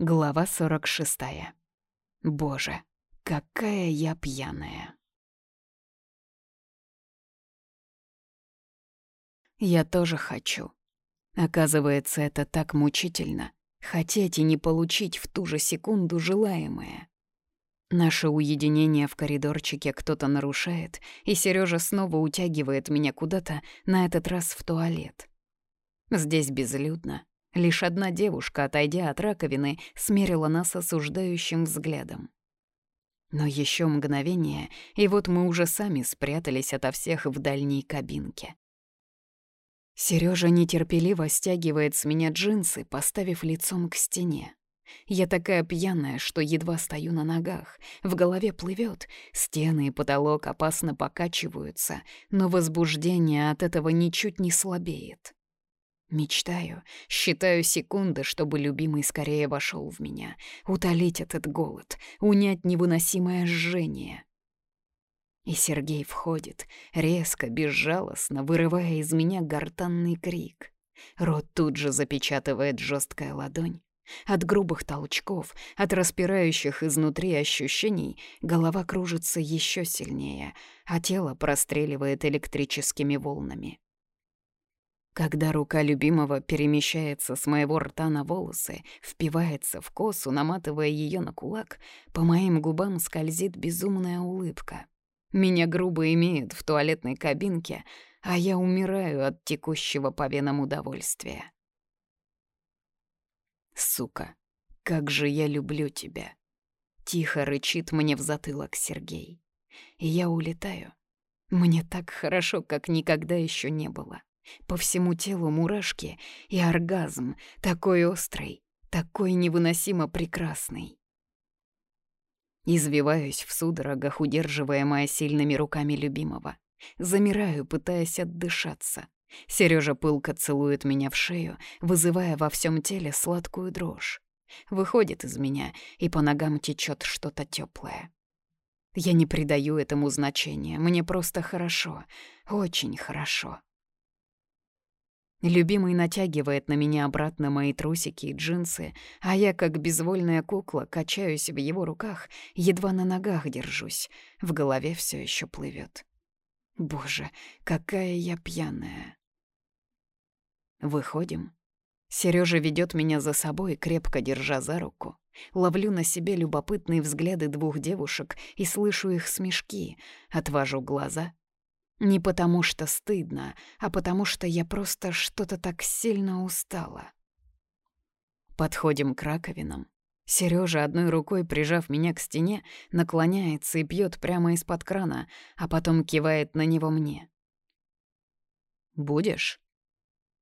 Глава 46. Боже, какая я пьяная. Я тоже хочу. Оказывается, это так мучительно. Хотеть и не получить в ту же секунду желаемое. Наше уединение в коридорчике кто-то нарушает, и Сережа снова утягивает меня куда-то, на этот раз в туалет. Здесь безлюдно. Лишь одна девушка, отойдя от раковины, смерила нас осуждающим взглядом. Но еще мгновение, и вот мы уже сами спрятались ото всех в дальней кабинке. Сережа нетерпеливо стягивает с меня джинсы, поставив лицом к стене. Я такая пьяная, что едва стою на ногах. В голове плывет, стены и потолок опасно покачиваются, но возбуждение от этого ничуть не слабеет. Мечтаю, считаю секунды, чтобы любимый скорее вошел в меня, утолить этот голод, унять невыносимое жжение. И Сергей входит, резко, безжалостно, вырывая из меня гортанный крик. Рот тут же запечатывает жесткая ладонь. От грубых толчков, от распирающих изнутри ощущений, голова кружится еще сильнее, а тело простреливает электрическими волнами. Когда рука любимого перемещается с моего рта на волосы, впивается в косу, наматывая ее на кулак, по моим губам скользит безумная улыбка. Меня грубо имеют в туалетной кабинке, а я умираю от текущего по венам удовольствия. Сука, как же я люблю тебя. Тихо рычит мне в затылок Сергей. И я улетаю. Мне так хорошо, как никогда еще не было. По всему телу мурашки и оргазм, такой острый, такой невыносимо прекрасный. Извиваюсь в судорогах, удерживаемая сильными руками любимого. Замираю, пытаясь отдышаться. Сережа пылко целует меня в шею, вызывая во всем теле сладкую дрожь. Выходит из меня, и по ногам течет что-то теплое. Я не придаю этому значения, мне просто хорошо, очень хорошо. Любимый натягивает на меня обратно мои трусики и джинсы, а я, как безвольная кукла, качаюсь в его руках, едва на ногах держусь, в голове все еще плывет. Боже, какая я пьяная. Выходим. Сережа ведет меня за собой, крепко держа за руку. Ловлю на себе любопытные взгляды двух девушек и слышу их смешки, отвожу глаза — не потому что стыдно, а потому что я просто что-то так сильно устала. Подходим к раковинам. Сережа, одной рукой прижав меня к стене, наклоняется и пьет прямо из-под крана, а потом кивает на него мне. «Будешь?»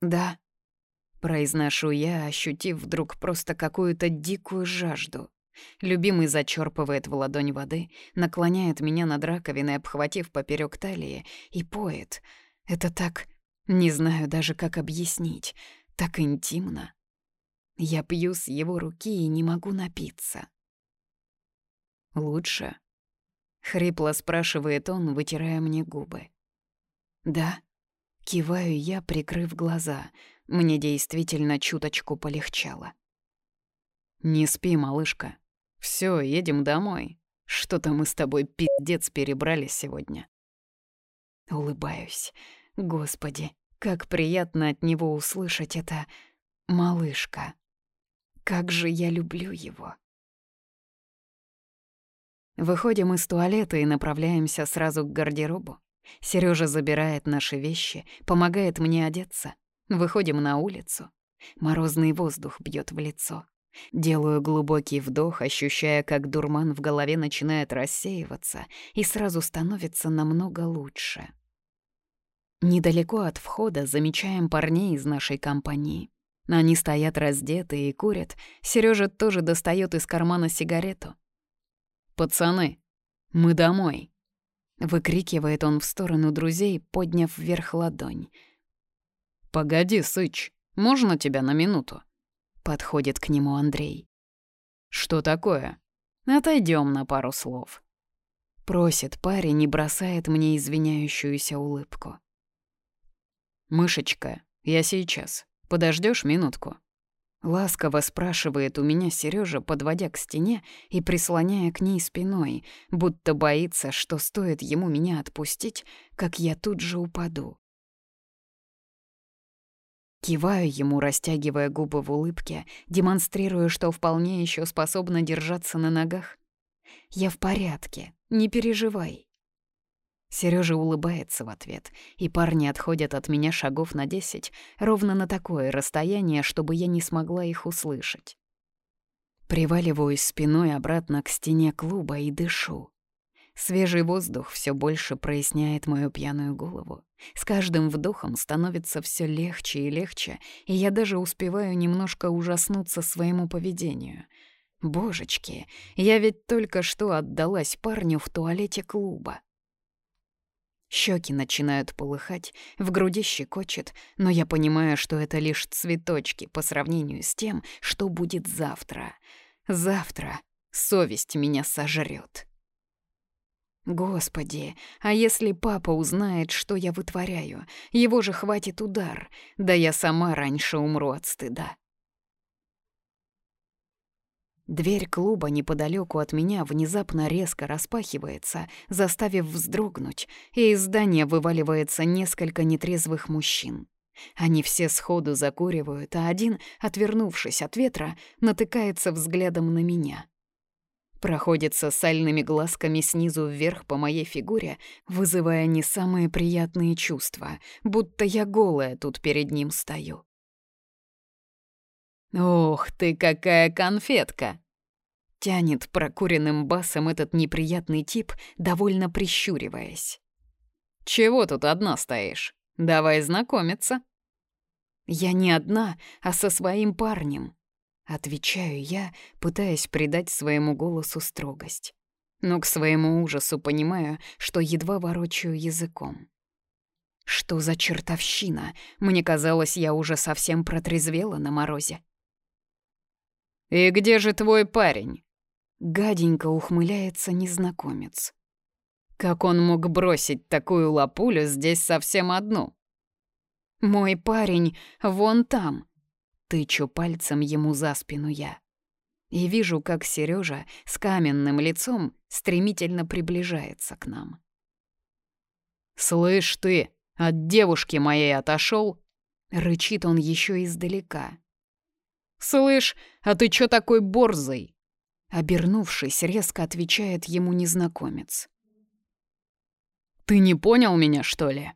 «Да», — произношу я, ощутив вдруг просто какую-то дикую жажду. Любимый зачерпывает в ладонь воды, наклоняет меня над раковиной, обхватив поперек талии, и поет. Это так... Не знаю даже, как объяснить. Так интимно. Я пью с его руки и не могу напиться. «Лучше?» — хрипло спрашивает он, вытирая мне губы. «Да?» — киваю я, прикрыв глаза. Мне действительно чуточку полегчало. «Не спи, малышка», все, едем домой. Что-то мы с тобой пиздец перебрали сегодня. Улыбаюсь. Господи, как приятно от него услышать это «малышка». Как же я люблю его. Выходим из туалета и направляемся сразу к гардеробу. Сережа забирает наши вещи, помогает мне одеться. Выходим на улицу. Морозный воздух бьет в лицо. Делаю глубокий вдох, ощущая, как дурман в голове начинает рассеиваться и сразу становится намного лучше. Недалеко от входа замечаем парней из нашей компании. Они стоят раздетые и курят. Сережа тоже достает из кармана сигарету. «Пацаны, мы домой!» Выкрикивает он в сторону друзей, подняв вверх ладонь. «Погоди, Сыч, можно тебя на минуту?» Подходит к нему Андрей. «Что такое? Отойдем на пару слов». Просит парень и бросает мне извиняющуюся улыбку. «Мышечка, я сейчас. Подождешь минутку?» Ласково спрашивает у меня Сережа, подводя к стене и прислоняя к ней спиной, будто боится, что стоит ему меня отпустить, как я тут же упаду. Киваю ему, растягивая губы в улыбке, демонстрируя, что вполне еще способна держаться на ногах. «Я в порядке, не переживай». Сережа улыбается в ответ, и парни отходят от меня шагов на десять, ровно на такое расстояние, чтобы я не смогла их услышать. Приваливаюсь спиной обратно к стене клуба и дышу. Свежий воздух все больше проясняет мою пьяную голову. С каждым вдохом становится все легче и легче, и я даже успеваю немножко ужаснуться своему поведению. Божечки, я ведь только что отдалась парню в туалете клуба. Щеки начинают полыхать, в груди щекочет, но я понимаю, что это лишь цветочки по сравнению с тем, что будет завтра. Завтра совесть меня сожрет. Господи, а если папа узнает, что я вытворяю? Его же хватит удар, да я сама раньше умру от стыда. Дверь клуба неподалеку от меня внезапно резко распахивается, заставив вздрогнуть, и из здания вываливается несколько нетрезвых мужчин. Они все сходу закуривают, а один, отвернувшись от ветра, натыкается взглядом на меня. Проходится сальными глазками снизу вверх по моей фигуре, вызывая не самые приятные чувства, будто я голая тут перед ним стою. «Ух ты, какая конфетка!» Тянет прокуренным басом этот неприятный тип, довольно прищуриваясь. «Чего тут одна стоишь? Давай знакомиться». «Я не одна, а со своим парнем», — отвечаю я, пытаясь придать своему голосу строгость. Но к своему ужасу понимаю, что едва ворочаю языком. Что за чертовщина? Мне казалось, я уже совсем протрезвела на морозе. «И где же твой парень?» Гаденько ухмыляется незнакомец. Как он мог бросить такую лапулю здесь совсем одну? «Мой парень вон там!» Тычу пальцем ему за спину я. И вижу, как Сережа с каменным лицом стремительно приближается к нам. «Слышь ты, от девушки моей отошел? Рычит он еще издалека. «Слышь, а ты чё такой борзый?» Обернувшись, резко отвечает ему незнакомец. «Ты не понял меня, что ли?»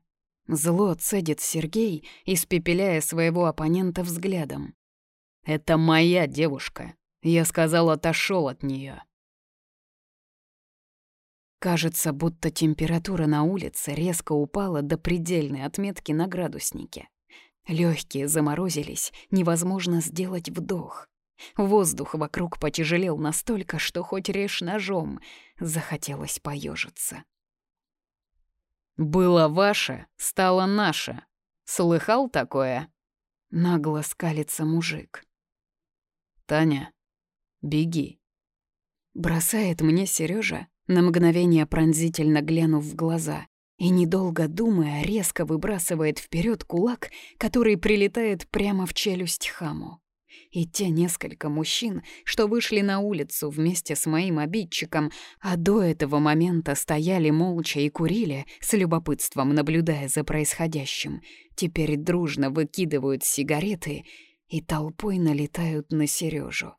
Зло цедит Сергей, испепеляя своего оппонента взглядом. «Это моя девушка. Я сказал, отошел от нее. Кажется, будто температура на улице резко упала до предельной отметки на градуснике. Легкие заморозились, невозможно сделать вдох. Воздух вокруг потяжелел настолько, что хоть режь ножом, захотелось поежиться. «Было ваше, стало наше. Слыхал такое?» Нагло скалится мужик. «Таня, беги». Бросает мне Сережа, на мгновение пронзительно глянув в глаза, и, недолго думая, резко выбрасывает вперед кулак, который прилетает прямо в челюсть хаму и те несколько мужчин, что вышли на улицу вместе с моим обидчиком, а до этого момента стояли молча и курили, с любопытством наблюдая за происходящим, теперь дружно выкидывают сигареты и толпой налетают на Сережу.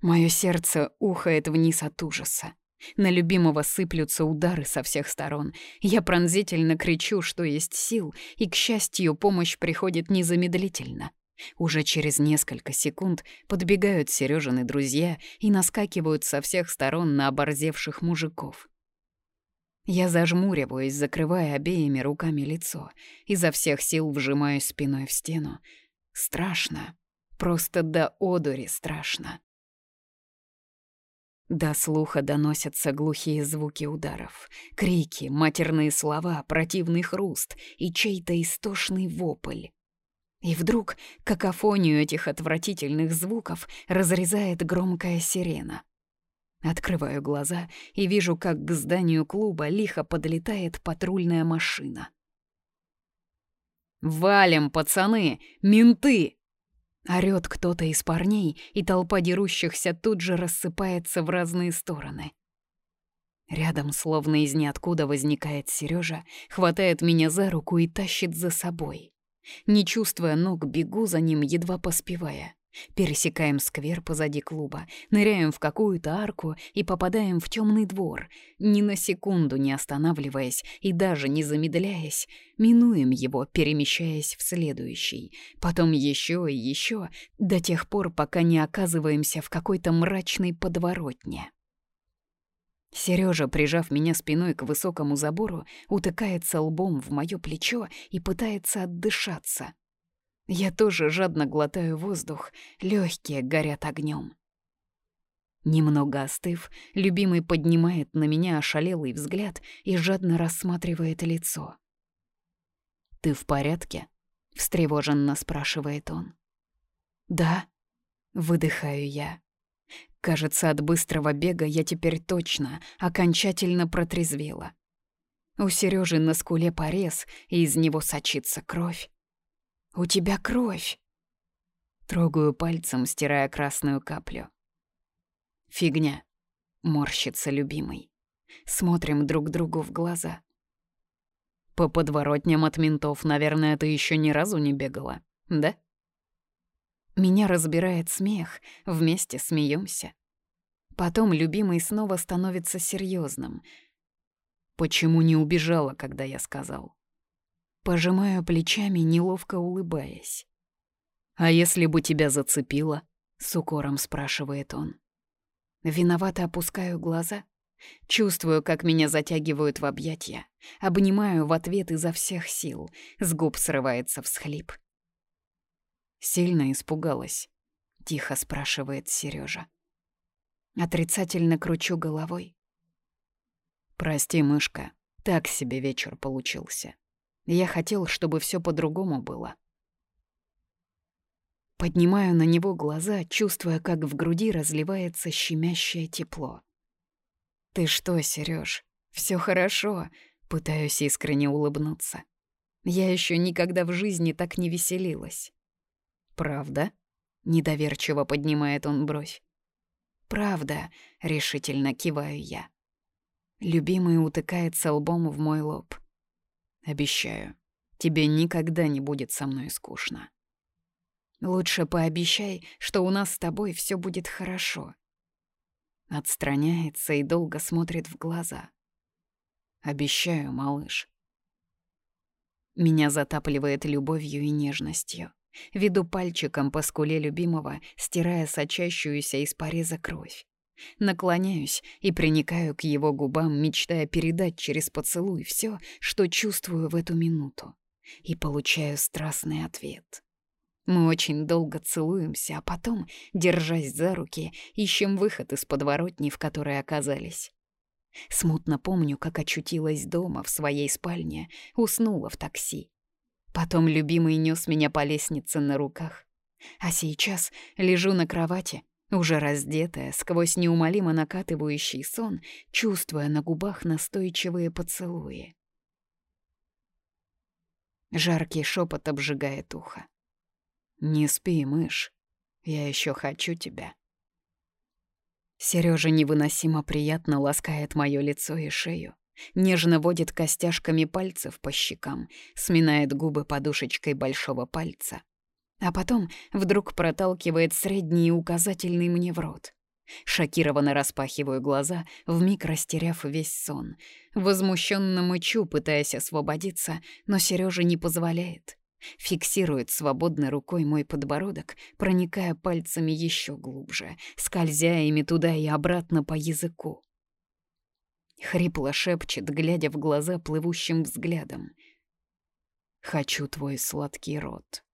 Мое сердце ухает вниз от ужаса. На любимого сыплются удары со всех сторон. Я пронзительно кричу, что есть сил, и, к счастью, помощь приходит незамедлительно. Уже через несколько секунд подбегают Сережины друзья и наскакивают со всех сторон на оборзевших мужиков. Я зажмуриваюсь, закрывая обеими руками лицо, изо всех сил вжимаюсь спиной в стену. Страшно. Просто до одури страшно. До слуха доносятся глухие звуки ударов, крики, матерные слова, противный хруст и чей-то истошный вопль. И вдруг какофонию этих отвратительных звуков разрезает громкая сирена. Открываю глаза и вижу, как к зданию клуба лихо подлетает патрульная машина. «Валим, пацаны! Менты!» Орёт кто-то из парней, и толпа дерущихся тут же рассыпается в разные стороны. Рядом, словно из ниоткуда, возникает Сережа, хватает меня за руку и тащит за собой. Не чувствуя ног, бегу за ним, едва поспевая. Пересекаем сквер позади клуба, ныряем в какую-то арку и попадаем в темный двор, ни на секунду не останавливаясь и даже не замедляясь, минуем его, перемещаясь в следующий, потом еще и еще, до тех пор, пока не оказываемся в какой-то мрачной подворотне. Сережа, прижав меня спиной к высокому забору, утыкается лбом в мое плечо и пытается отдышаться. Я тоже жадно глотаю воздух, легкие горят огнем. Немного остыв, любимый поднимает на меня ошалелый взгляд и жадно рассматривает лицо. «Ты в порядке?» — встревоженно спрашивает он. «Да», — выдыхаю я. Кажется, от быстрого бега я теперь точно, окончательно протрезвела. У Сережи на скуле порез, и из него сочится кровь. «У тебя кровь!» Трогаю пальцем, стирая красную каплю. «Фигня!» — морщится любимый. Смотрим друг другу в глаза. «По подворотням от ментов, наверное, ты еще ни разу не бегала, да?» Меня разбирает смех, вместе смеемся. Потом любимый снова становится серьезным. Почему не убежала, когда я сказал? Пожимаю плечами, неловко улыбаясь. «А если бы тебя зацепило?» — с укором спрашивает он. Виновато опускаю глаза. Чувствую, как меня затягивают в объятия. Обнимаю в ответ изо всех сил. С губ срывается всхлип. Сильно испугалась. Тихо спрашивает Сережа. Отрицательно кручу головой. Прости, мышка, так себе вечер получился. Я хотел, чтобы все по-другому было. Поднимаю на него глаза, чувствуя, как в груди разливается щемящее тепло. «Ты что, Серёж, все хорошо?» Пытаюсь искренне улыбнуться. Я еще никогда в жизни так не веселилась. «Правда?» — недоверчиво поднимает он бровь. «Правда», — решительно киваю я. Любимый утыкается лбом в мой лоб. «Обещаю, тебе никогда не будет со мной скучно». «Лучше пообещай, что у нас с тобой все будет хорошо». Отстраняется и долго смотрит в глаза. «Обещаю, малыш». Меня затапливает любовью и нежностью. Веду пальчиком по скуле любимого, стирая сочащуюся из пореза кровь. Наклоняюсь и приникаю к его губам, мечтая передать через поцелуй все, что чувствую в эту минуту. И получаю страстный ответ. Мы очень долго целуемся, а потом, держась за руки, ищем выход из подворотни, в которой оказались. Смутно помню, как очутилась дома в своей спальне, уснула в такси. Потом любимый нес меня по лестнице на руках. А сейчас лежу на кровати, уже раздетая, сквозь неумолимо накатывающий сон, чувствуя на губах настойчивые поцелуи. Жаркий шепот обжигает ухо. «Не спи, мышь, я еще хочу тебя». Сережа невыносимо приятно ласкает мое лицо и шею, Нежно водит костяшками пальцев по щекам, сминает губы подушечкой большого пальца. А потом вдруг проталкивает средний и указательный мне в рот. Шокированно распахиваю глаза, вмиг растеряв весь сон. Возмущенно мычу, пытаясь освободиться, но Сережа не позволяет. Фиксирует свободной рукой мой подбородок, проникая пальцами еще глубже, скользя ими туда и обратно по языку. Хрипло шепчет, глядя в глаза плывущим взглядом. «Хочу твой сладкий рот».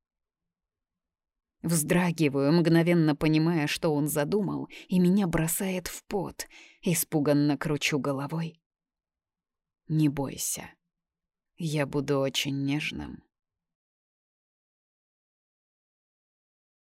Вздрагиваю, мгновенно понимая, что он задумал, и меня бросает в пот. Испуганно кручу головой. «Не бойся. Я буду очень нежным